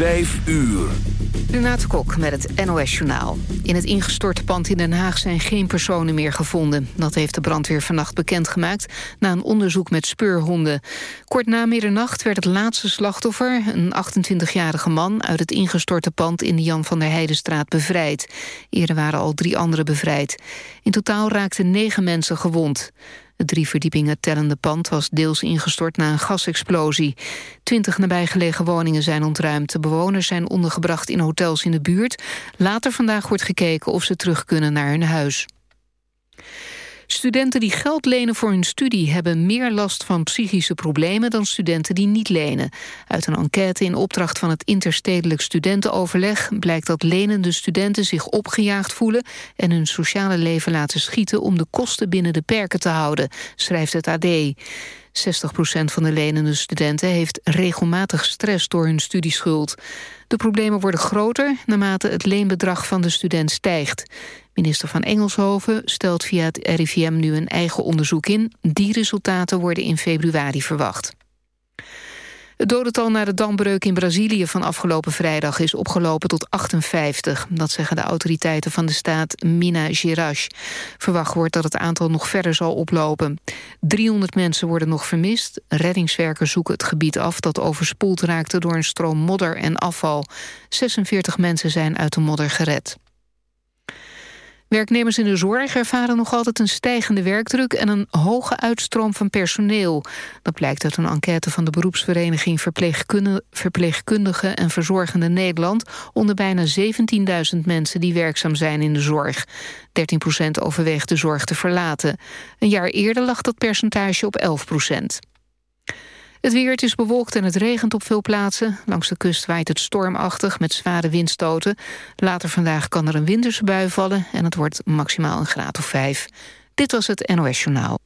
Vijf uur. Renate Kok met het NOS Journaal. In het ingestorte pand in Den Haag zijn geen personen meer gevonden. Dat heeft de brandweer vannacht bekendgemaakt... na een onderzoek met speurhonden. Kort na middernacht werd het laatste slachtoffer... een 28-jarige man uit het ingestorte pand... in de Jan van der Heidenstraat bevrijd. Eerder waren al drie anderen bevrijd. In totaal raakten negen mensen gewond. Het drie verdiepingen tellende pand was deels ingestort na een gasexplosie. Twintig nabijgelegen woningen zijn ontruimd. De bewoners zijn ondergebracht in hotels in de buurt. Later vandaag wordt gekeken of ze terug kunnen naar hun huis. Studenten die geld lenen voor hun studie hebben meer last van psychische problemen dan studenten die niet lenen. Uit een enquête in opdracht van het Interstedelijk Studentenoverleg blijkt dat lenende studenten zich opgejaagd voelen en hun sociale leven laten schieten om de kosten binnen de perken te houden, schrijft het AD. 60% van de lenende studenten heeft regelmatig stress door hun studieschuld. De problemen worden groter naarmate het leenbedrag van de student stijgt. Minister van Engelshoven stelt via het RIVM nu een eigen onderzoek in. Die resultaten worden in februari verwacht. Het dodental na de dambreuk in Brazilië van afgelopen vrijdag is opgelopen tot 58. Dat zeggen de autoriteiten van de staat Minas Gerais. Verwacht wordt dat het aantal nog verder zal oplopen. 300 mensen worden nog vermist. Reddingswerkers zoeken het gebied af dat overspoeld raakte door een stroom modder en afval. 46 mensen zijn uit de modder gered. Werknemers in de zorg ervaren nog altijd een stijgende werkdruk... en een hoge uitstroom van personeel. Dat blijkt uit een enquête van de beroepsvereniging... Verpleegkundigen en Verzorgende Nederland... onder bijna 17.000 mensen die werkzaam zijn in de zorg. 13 procent overweegt de zorg te verlaten. Een jaar eerder lag dat percentage op 11 procent. Het weer, het is bewolkt en het regent op veel plaatsen. Langs de kust waait het stormachtig met zware windstoten. Later vandaag kan er een winterse bui vallen... en het wordt maximaal een graad of vijf. Dit was het NOS Journaal.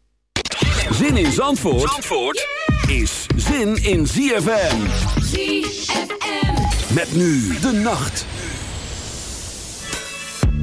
Zin in Zandvoort, Zandvoort is zin in ZFM. ZFM. Met nu de nacht.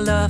Love.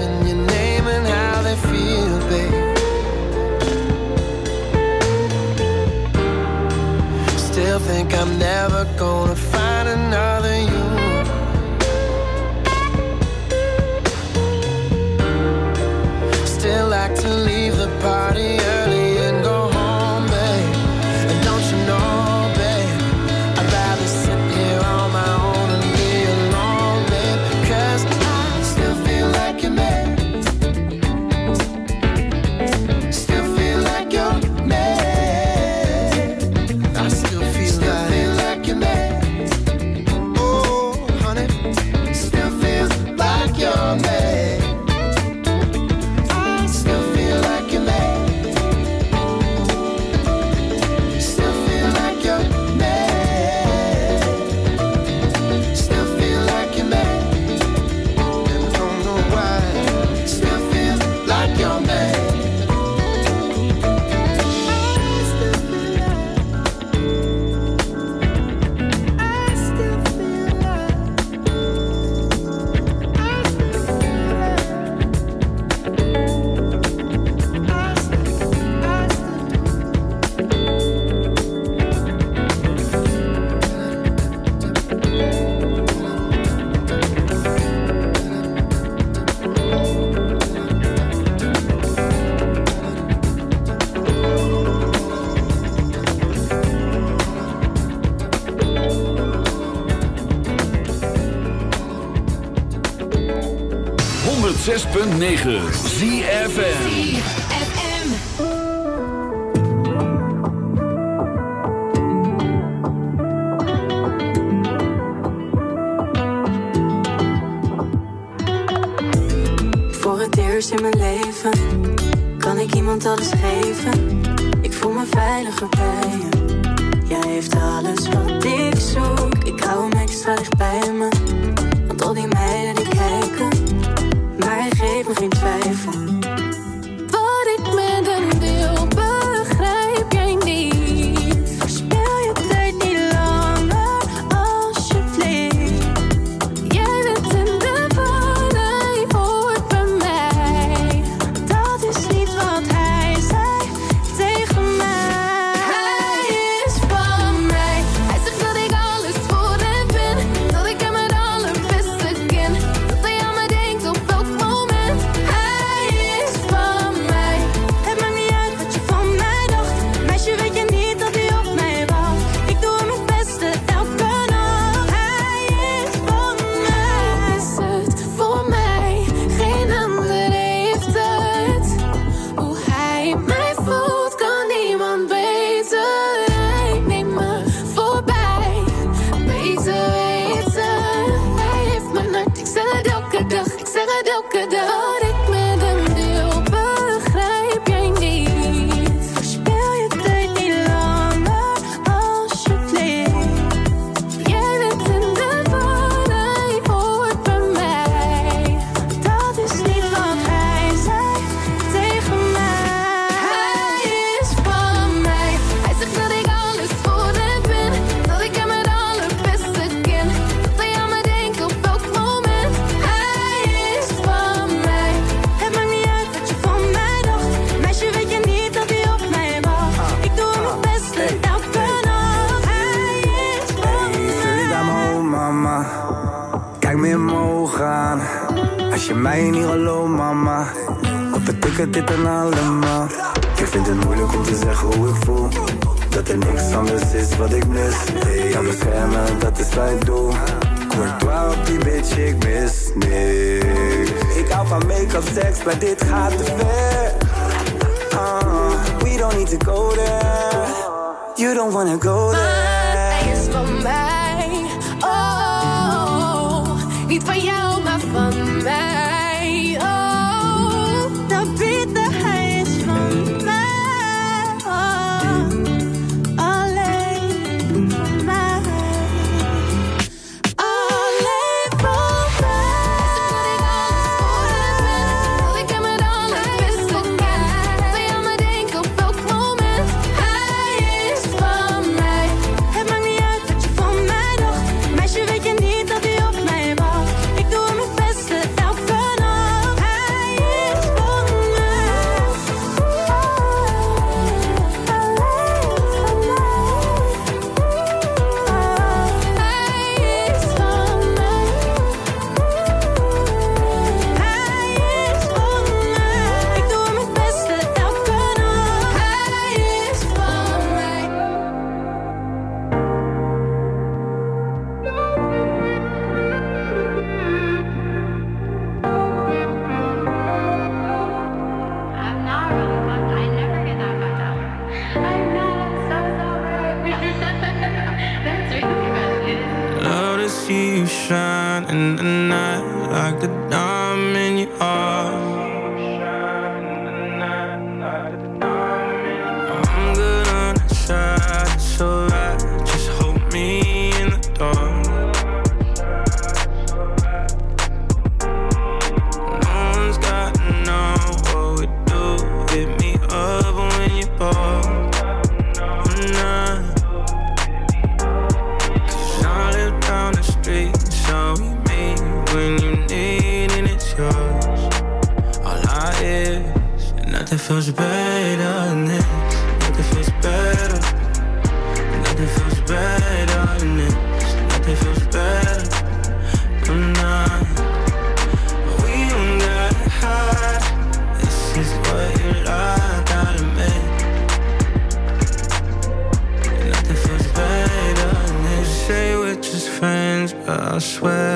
and you know Voor het eerst in mijn leven Kan ik iemand alles geven? Ik voel me veiliger bij je Jij heeft alles wat ik zoek. Ik hou hem extra dicht bij me Want al die meiden beautiful. Dit? Ik vind het moeilijk om te zeggen hoe ik voel. Dat er niks anders is wat ik mis. Hey, beschermen, dat is wat ik doe Courtois op die bitch, ik mis niks. Ik hou van make-up, seks, maar dit gaat te ver. Uh, We don't need to go there. You don't wanna go there Love to see you shine in the night like the dawn. feels better than it. Nothing feels better. Nothing feels better than it. Nothing feels better. I'm not. We don't gotta hide. This is what you like. Gotta me. Nothing feels better. than this. You say we're just friends, but I swear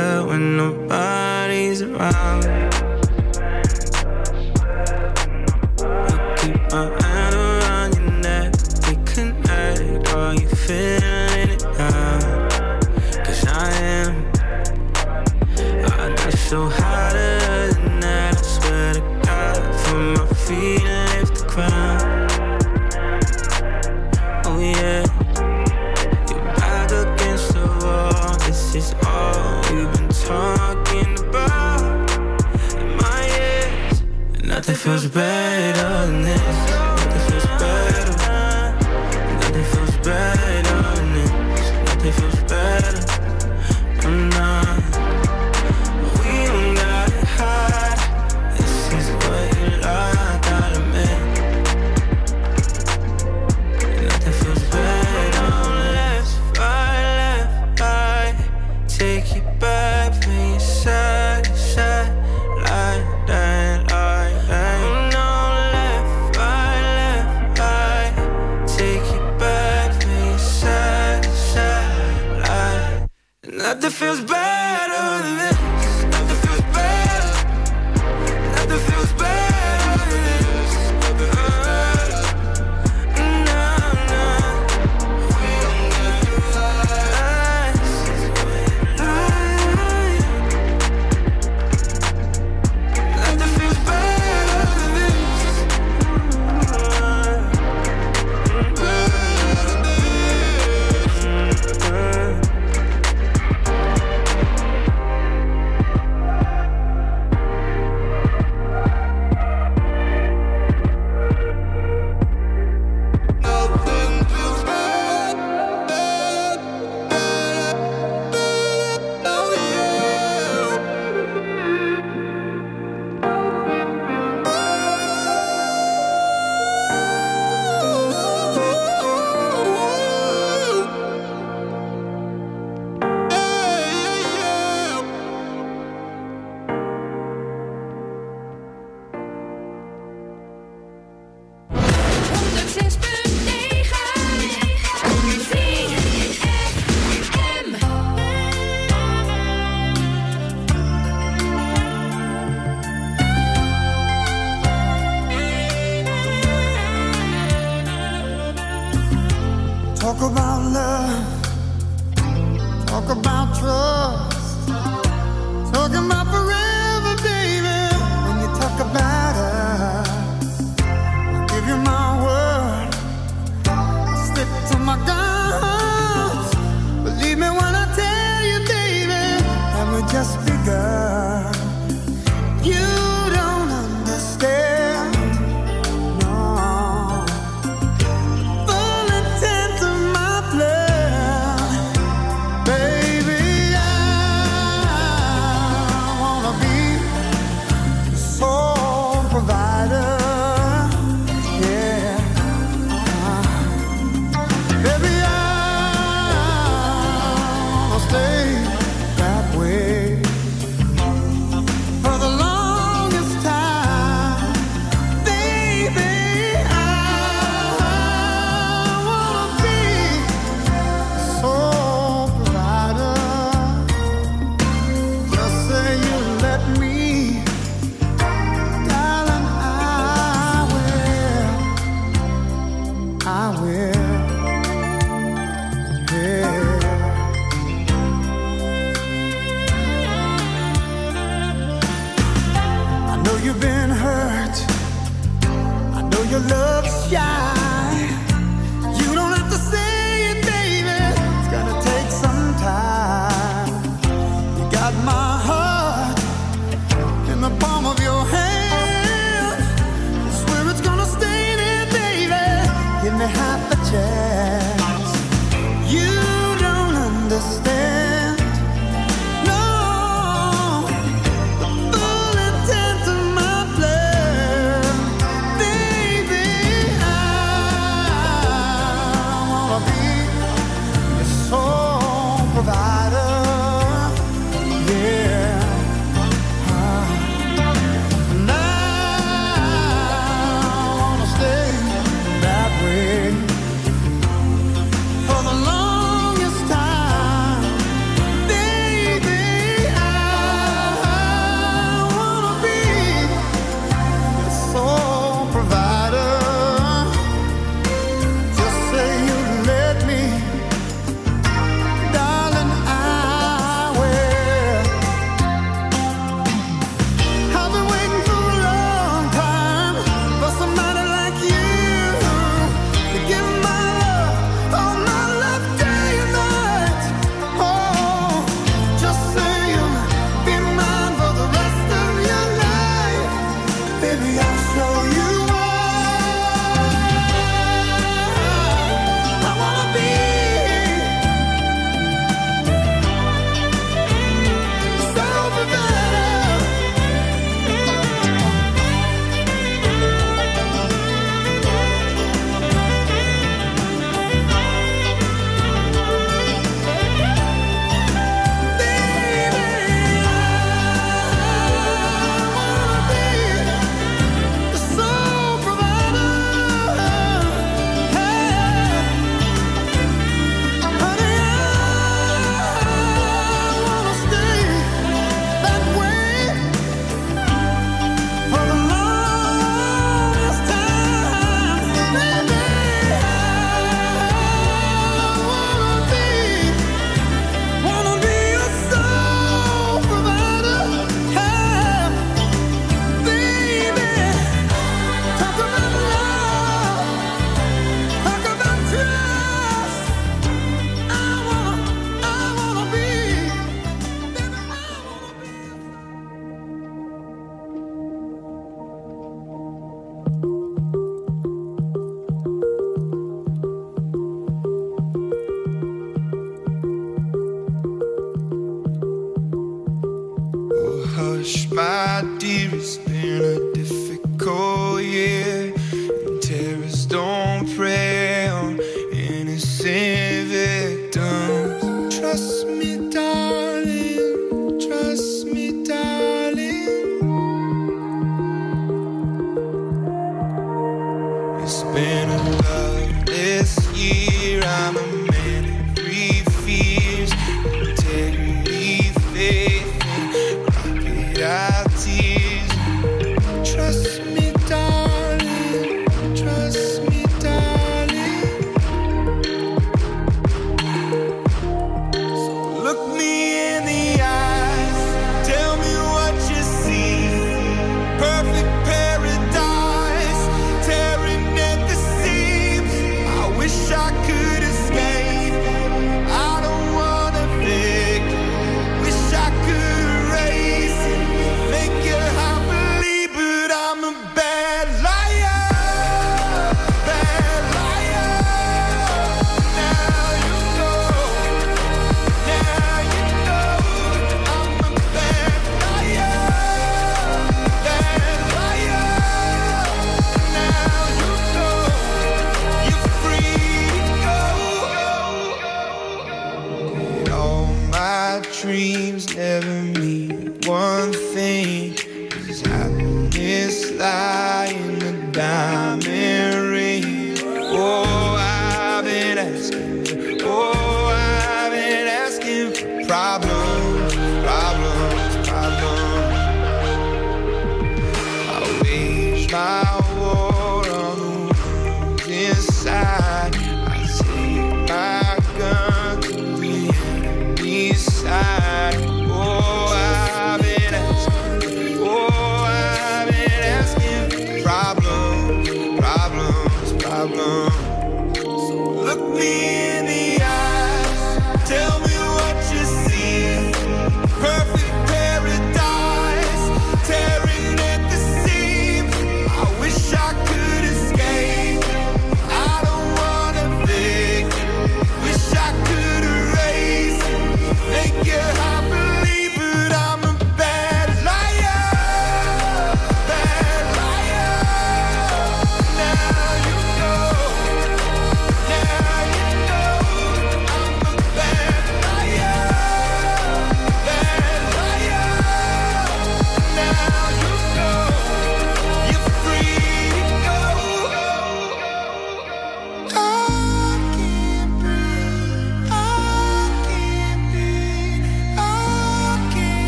about love. Talk about trust.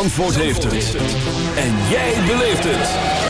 Zandvoort heeft het. En jij beleeft het.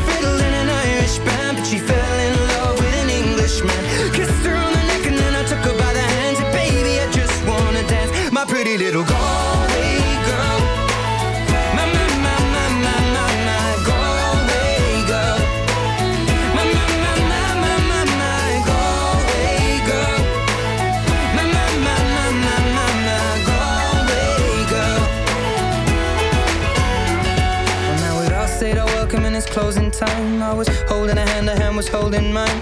Kissed her on the neck and then I took her by the hands. And baby, I just wanna dance, my pretty little Galway girl. My, my, my, my, my, my, my Galway girl. My, my, my, my, my, my, my Galway girl. My, my, my, my, my, my, my Galway girl. Well, now we'd all said our welcome and it's closing time. I was holding a hand, her hand was holding mine.